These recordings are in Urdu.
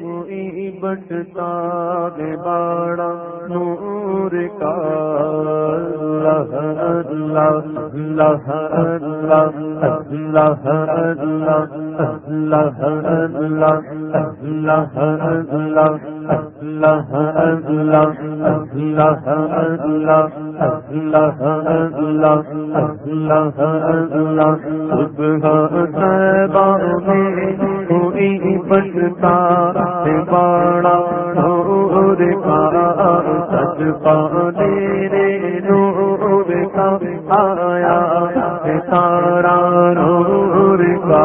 کوئی بٹتا باڑا نور کا اللہ اللہ اللہ اللہ اللہ اللہ اللہ اللہ اللہ اللہ اللہ اللہ اللہ اللہ اللہ کوئی باڑا نور کا پانے رے نور کا آیا تارا نور کا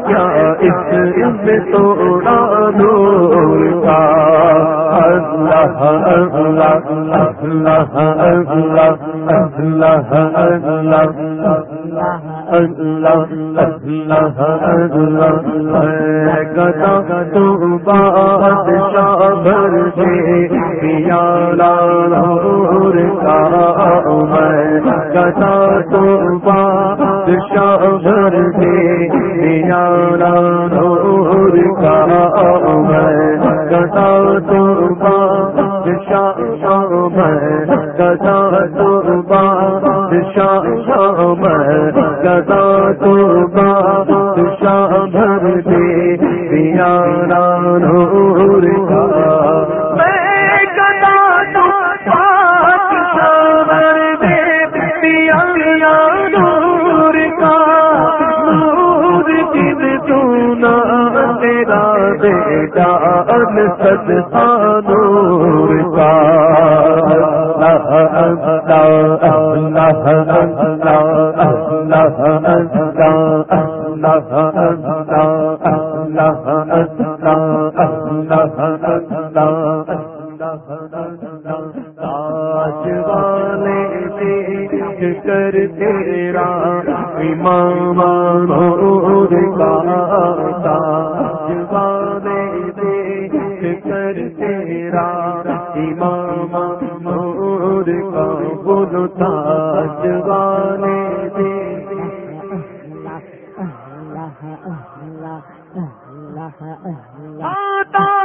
کیا اس میں توڑا دور کا اللہ اللہ اللہ اللہ اللہ اللہ گدا تو بادشاہ بھر دے پیا لور کا میں گدا تو بادشاہ میں کٹا دشا شا میں کٹا تو با دشا تو با دشا بھر دے دیا نور کا میرا بیٹا ان سد سانور کا۔ کر تیرا امام نور کا۔ دے کر تیرا امام مور کا بولتا جوانے دے اللہ اللہ اللہ اللہ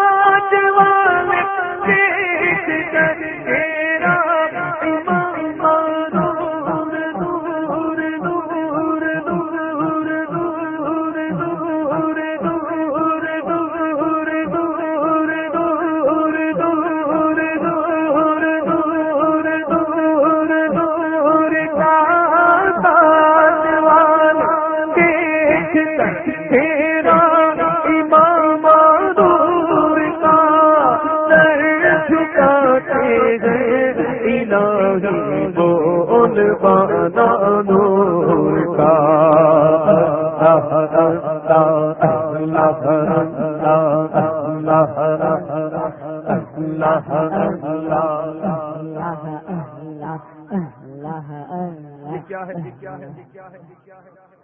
ہے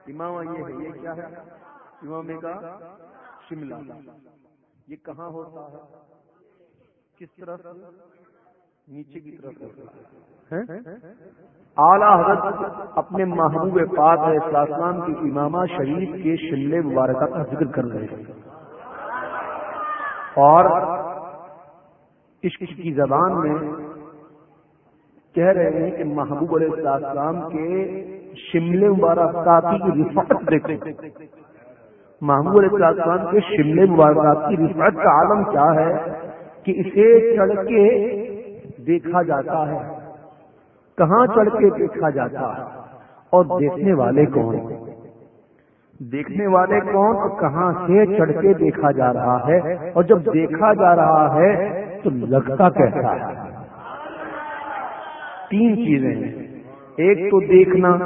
امام یہ ہے یہ کیا ہے امام کا۔ شملہ یہ کہاں ہوتا ہے؟ کس طرف؟ نیچے کی طرف ہوتا ہے۔ اعلیٰ حضرت اپنے محبوب پاک علیہ السلام کی امامہ شریف کے شملے مبارکہ کا ذکر کر رہے ہیں۔ اور عشق کی زبان میں کہہ رہے ہیں کہ محبوب علیہ السلام کے شملے مبارکاتی کی رفعت دیکھیں محبوب علیہ السلام کے شملے مبارکات کی رفعت کا عالم کیا ہے کہ اسے چڑھ کے دیکھا جاتا ہے۔ کہاں چڑھ کے دیکھا جاتا ہے اور دیکھنے والے کون دیکھنے والے کون تو کہاں سے چڑھ کے دیکھا جا رہا ہے؟ اور جب دیکھا جا رہا ہے تو لگتا کیسا ہے؟ تین چیزیں ہیں۔ ایک تو دیکھنا،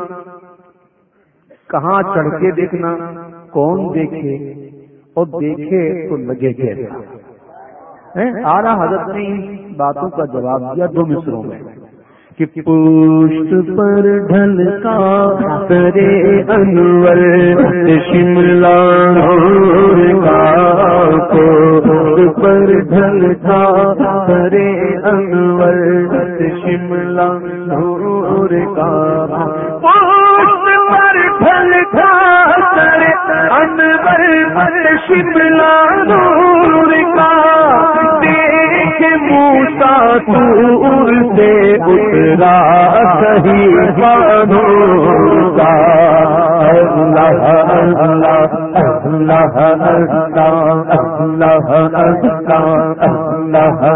کہاں چڑھ کے دیکھنا، کون دیکھے، اور دیکھے تو لگے کیسا۔ آرا حضرت نے ان باتوں کا جواب دیا دو مصروں میں۔ کہ پوشت پر ڈھلکا کرے انور شملہ پوشت پر ڈھلکا کرے انور شملہ نور کا پوشت پر ڈھلکا انور پر شملہ نور کا دیکھ موسا تور سے اترا صحیح بانو کا اللہ اللہ اللہ اللہ اللہ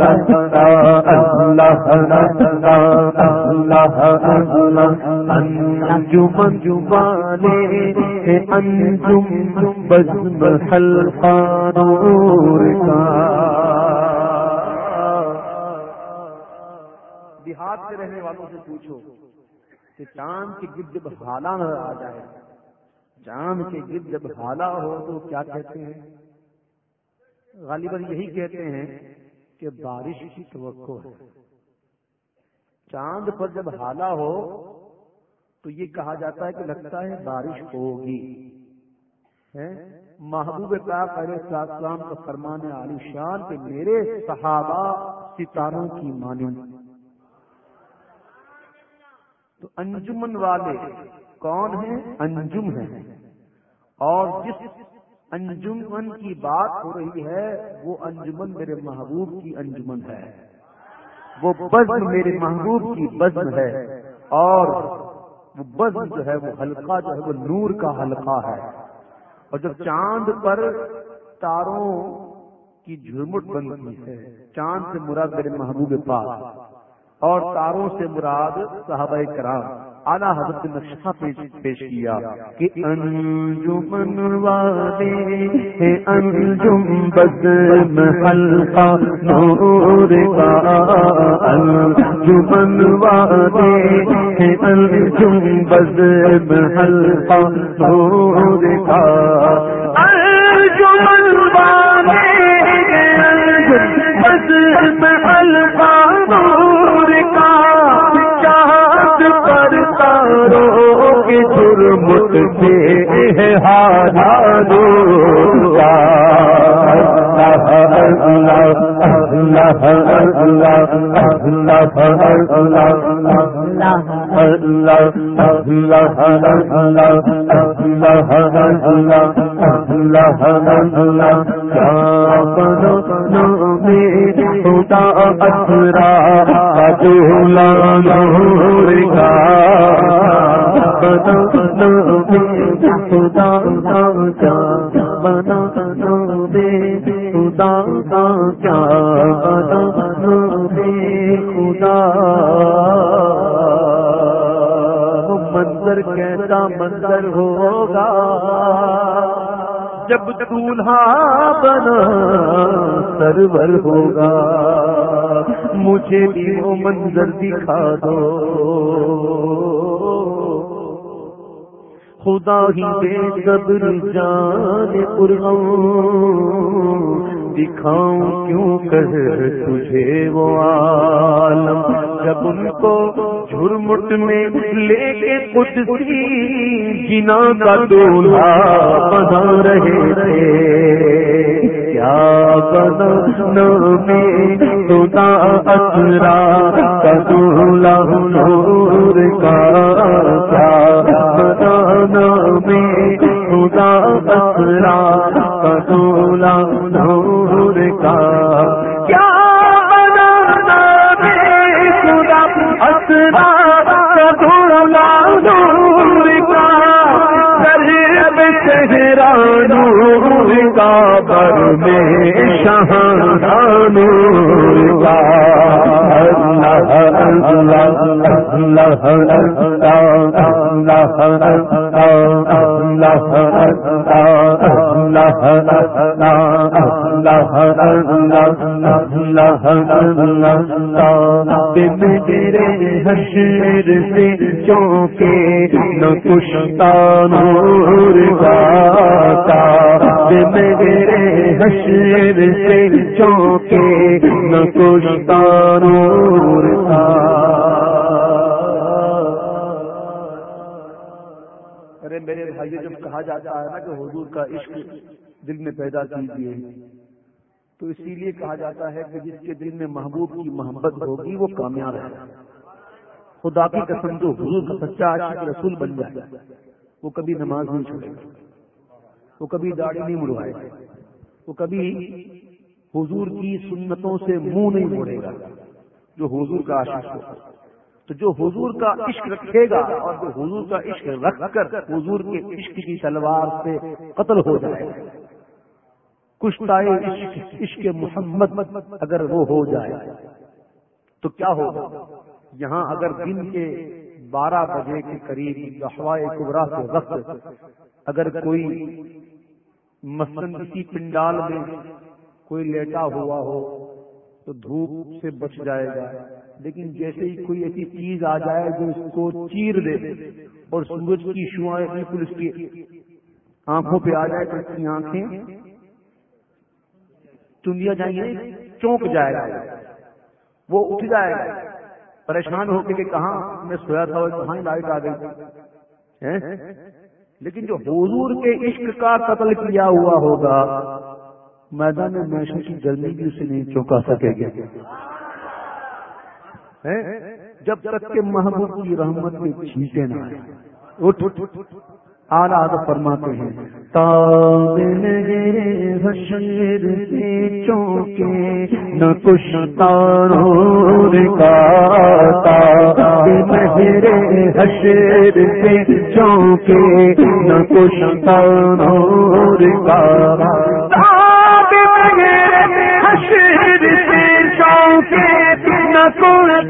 اللہ انجمن جمانے انجم کا دیہات سے رہنے والوں سے پوچھو کہ چاند کے گرد جب حالہ نظر آ جائے چاند کے گرد جب حالہ ہو تو کیا کہتے ہیں غالباً یہی کہتے ہیں کہ بارش کی توقع ہے۔ چاند پر جب حالہ ہو تو یہ کہا جاتا ہے کہ لگتا ہے بارش ہوگی۔ محبوب پاک علیہ السلام کا فرمان علی شان کہ میرے صحابہ ستاروں کی مانند تو انجمن والے کون ہیں؟ انجم ہیں۔ اور جس انجمن کی بات ہو رہی ہے وہ انجمن میرے محبوب کی انجمن ہے۔ وہ بزم میرے محبوب کی بزم ہے۔ اور وہ بزم جو ہے وہ حلقہ جو ہے وہ نور کا حلقہ ہے۔ اور جب چاند پر تاروں کی جھرمٹ بنتی ہے چاند سے مراد میرے محبوب پاس اور تاروں سے مراد صحابہ کرام۔ اعلیٰ حضرت نقشہ پیش, پیش کیا کہ انجمن والے انجم بد حلقہ نور کا انجمن والے انجم بد حلقہ نور کا تارو کی جرمت سے ہے ہارا کا خدا بنا دے خدا خدا منظر کیسا منظر ہوگا؟ جب دولہا بنا، سرور ہوگا۔ مجھے بھی وہ منظر دکھا دو۔ خدا ہی بے قدر جان پرغم۔ دکھاؤں کیوں کہ تجھے وہ عالم؟ جب ان کو جھرمٹ میں لے کے قدسی جنا کا دولہا بنا رہے تھے۔ کیا بنا میں خدا اثرا کا دولا نور کا؟ کیا بنا میں خدا اثرا اثرا کا دولا لہ کا تہرا لہ میں شاہ کا اللہ میرے حشر سے چونکے نہ کشتا نور گاتا میرے حشر سے چونکے نہ کشتا نور کہا جاتا ہے نا کہ حضور کا عشق دل میں پیدا کیجیے تو اسی لیے کہا جاتا ہے کہ جس کے دل میں محبوب کی محبت ہوگی وہ کامیاب ہے۔ خدا کی قسم جو حضور کا سچا عاشق رسول بن جائے، وہ کبھی نماز نہیں چھوڑے گا۔ وہ کبھی داڑھی نہیں مڑوائے گا۔ وہ کبھی حضور کی سنتوں سے منہ نہیں موڑے گا جو حضور کا عاشق ہوگا تو جو حضور کا عشق رکھے گا اور جو حضور کا عشق رکھ کر حضور کے عشق کی تلوار سے قتل ہو جائے گا۔ کشتائے عشق عشق محمد اگر وہ ہو جائے، تو کیا ہوگا؟ یہاں اگر دن کے بارہ بجے کے قریب ہوائے کبرا کے وقت اگر کوئی مثلاً کسی پنڈال میں کوئی لیٹا ہوا ہو، تو دھوپ سے بچ جائے گا۔ لیکن جیسے ہی کوئی ایسی چیز آ جائے جو اس کو چیر دے اور سورج کی شوائیں بالکل اس کی آنکھوں پہ آ جائے تو اس کی آنکھیں چندیا جائیں گے چونک جائے گا۔ وہ اٹھ جائے گا۔ پریشان ہو کے کہ کہاں میں سویا تھا کہاں لائٹ آ گئی۔ لیکن جو حضور کے عشق کا قتل کیا ہوا ہوگا میدان میشن کی گرمی بھی اسے نہیں چونکا سکے گا جب تک کہ محبوب کی رحمت میں چھینٹے نہ آئے اٹھ۔ آلہ فرماتے ہیں، تاب میرے حشر سے چونکے، نہ کچھ تارور کا تاب میرے حشر سے چونکے، نہ کچھ تارور کا نہ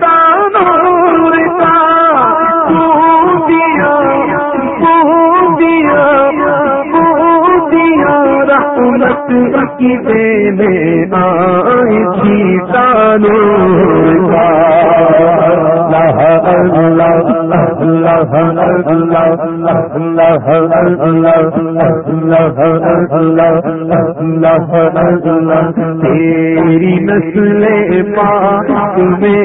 کی دینے آئی تھی تانو کا تیری نسل پاک میں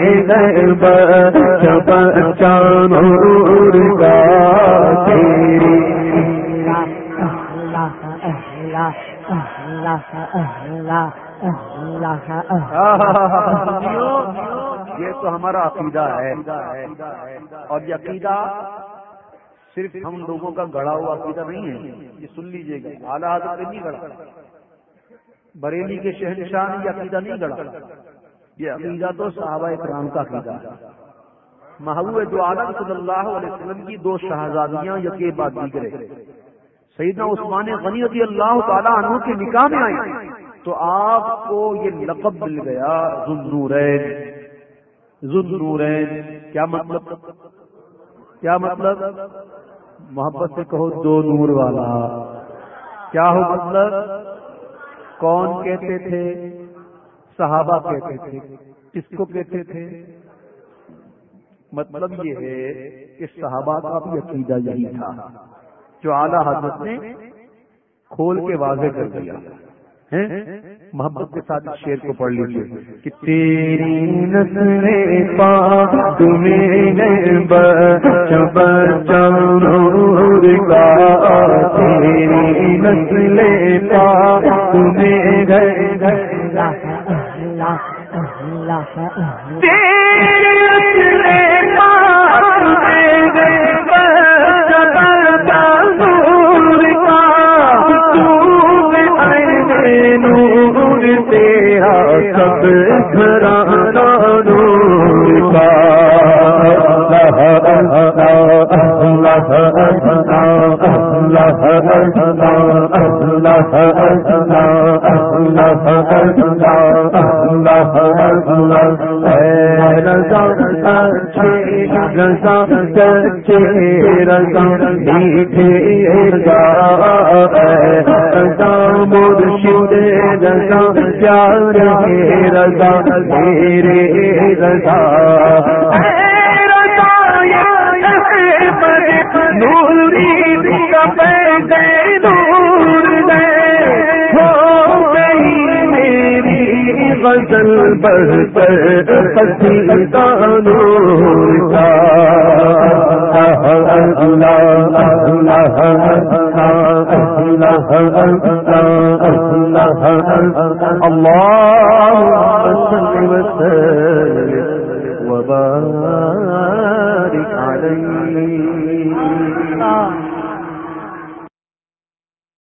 چانور کا تیری اللہ۔ یہ تو ہمارا عقیدہ ہے۔ اور یہ عقیدہ صرف ہم لوگوں کا گڑا ہوا عقیدہ نہیں ہے۔ یہ سن لیجیے گا اعلیٰ حضرت نہیں گڑا۔ بریلی کے شہنشاہ نے یہ عقیدہ نہیں گڑا۔ یہ عقیدہ تو صحابہ کرام کا عقیدہ ہے۔ محبوب جو عالم صلی اللہ علیہ وسلم کی دو شہزادیاں یقین بات دیگرے سیدنا عثمان غنی رضی اللہ تعالیٰ عنہ کے نکاح میں آئی تو آپ کو یہ لقب مل گیا ذنورین ذنورین کیا مطلب؟ کیا مطلب؟ محبت سے کہو دو نور والا۔ کیا ہو مطلب؟ کون کہتے تھے؟ صحابہ کہتے تھے۔ کس کو کہتے تھے؟ مطلب یہ ہے کہ صحابہ کا بھی عقیدہ یہی تھا۔ جو اعلیٰ حضرت نے کھول کے واضح کر دیا محبت کے ساتھ شیر کو پڑھ لیجیے کہ تیری نسل پا تمہیں کا تیری نسل پا تمہیں تیری نسل پا نور تیرا سب گھرانا نور کا مرشد رضا پیار رضا میرے رضا نوری ہو گئی میری غزل بڑھ پر پتی نور کا اللہ صل وبارك عليه